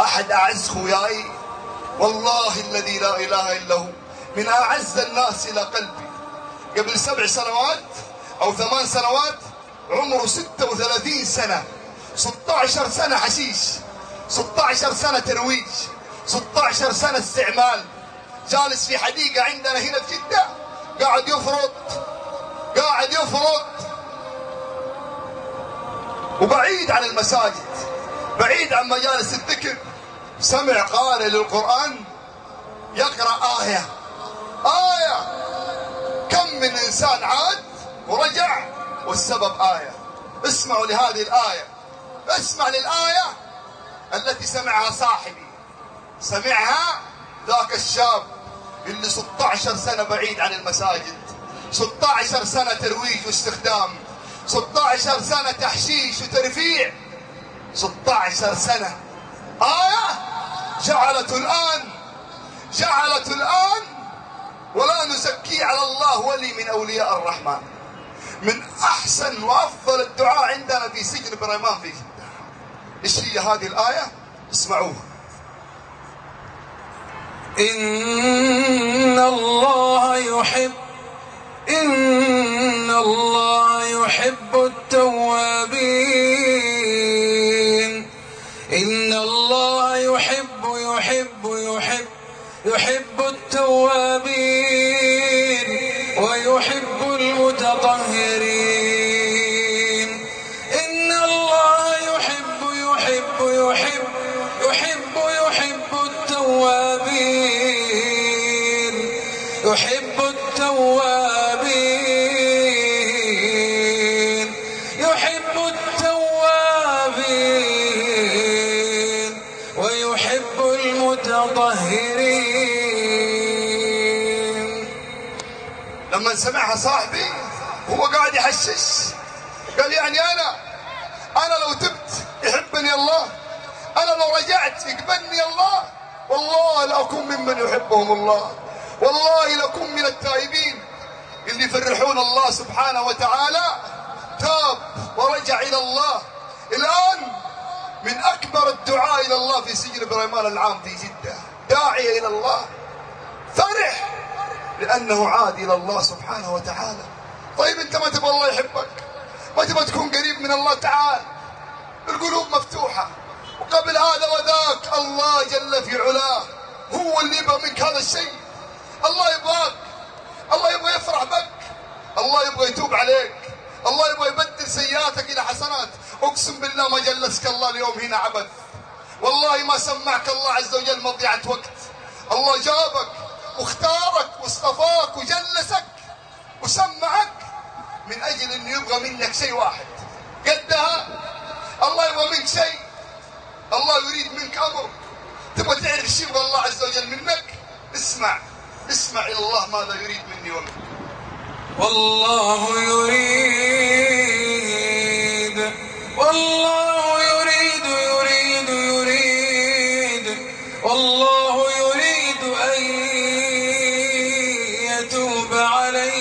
أحد أعز خوياي؟ والله الذي لا إله إلا هو. من أعز الناس إلى قلبي. قبل سبع سنوات أو ثمان سنوات عمره 36 سنة. 16 سنة حشيش. 16 سنة ترويج. 16 سنة استعمال. جالس في حديقة عندنا هنا في جدة. قاعد يفرط. قاعد يفرط. وبعيد عن المساجد. بعيد عن مجالس الذكر. سمع قارئ للقرآن يقرأ آية. آية. كم من إنسان عاد ورجع والسبب آية. اسمعوا لهذه الآية. اسمع للآية التي سمعها صاحبي. سمعها ذاك الشاب اللي 16 سنة بعيد عن المساجد. 16 سنة ترويج واستخدام. 16 سنة تحشيش وترفيع. 16 سنة. آية جعلته الآن جعلته الآن ولا نزكي على الله ولي من أولياء الرحمن. من أحسن وأفضل الدعاء عندنا في سجن بريمان في جدة إيش هي هذه الآية؟ اسمعوها. إن الله يحب إن الله يحب التوابين. يحب التوابين ويحب المتطهرين. إن الله يحب يحب يحب يحب يحب التوابين. يحب التوابين. المتطهرين لما سمعها صاحبي هو قاعد يحشش. قال يعني أنا أنا لو تبت يحبني الله أنا لو رجعت يقبلني الله والله لاكون ممن يحبهم الله. والله لكون من التائبين اللي يفرحون الله سبحانه وتعالى. تاب ورجع إلى الله. الآن من أكبر الدعاء إلى الله في سجن بريمان العام في جده داعيه إلى الله. فرح لأنه عاد إلى الله سبحانه وتعالى. طيب أنت ما تبغى الله يحبك؟ ما تبغى تكون قريب من الله؟ تعالى القلوب مفتوحة. وقبل هذا وذاك الله جل في علاه هو اللي يبغى منك هذا الشيء. الله يبغاك. الله يبغى يفرح بك. الله يبغى يتوب عليك. الله يبغى يبدل سيئاتك إلى حسنات. أقسم بالله ما جلسك الله اليوم هنا عبث والله ما سمعك الله عز وجل مضيعة وقت. الله جابك واختارك واصطفاك وجلسك وسمعك من أجل إنه يبغى منك شيء واحد. قدها الله يبغى منك شيء. الله يريد منك أمر. تبغى تعرف إيش يبغى الله عز وجل منك؟ اسمع. اسمع إلى الله ماذا يريد مني ومنك. والله يريد. والله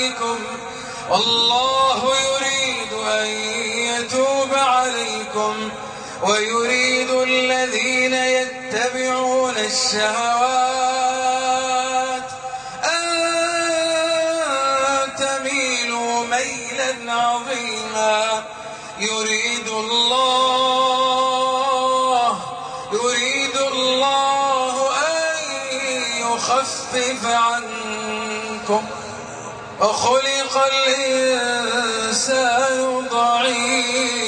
عليكم. والله يريد أن يتوب عليكم ويريد الذين يتبعون الشهوات أن تميلوا ميلا عظيما. يريد الله يريد الله أن يخفف عنكم. خلق الإنسان ضعيف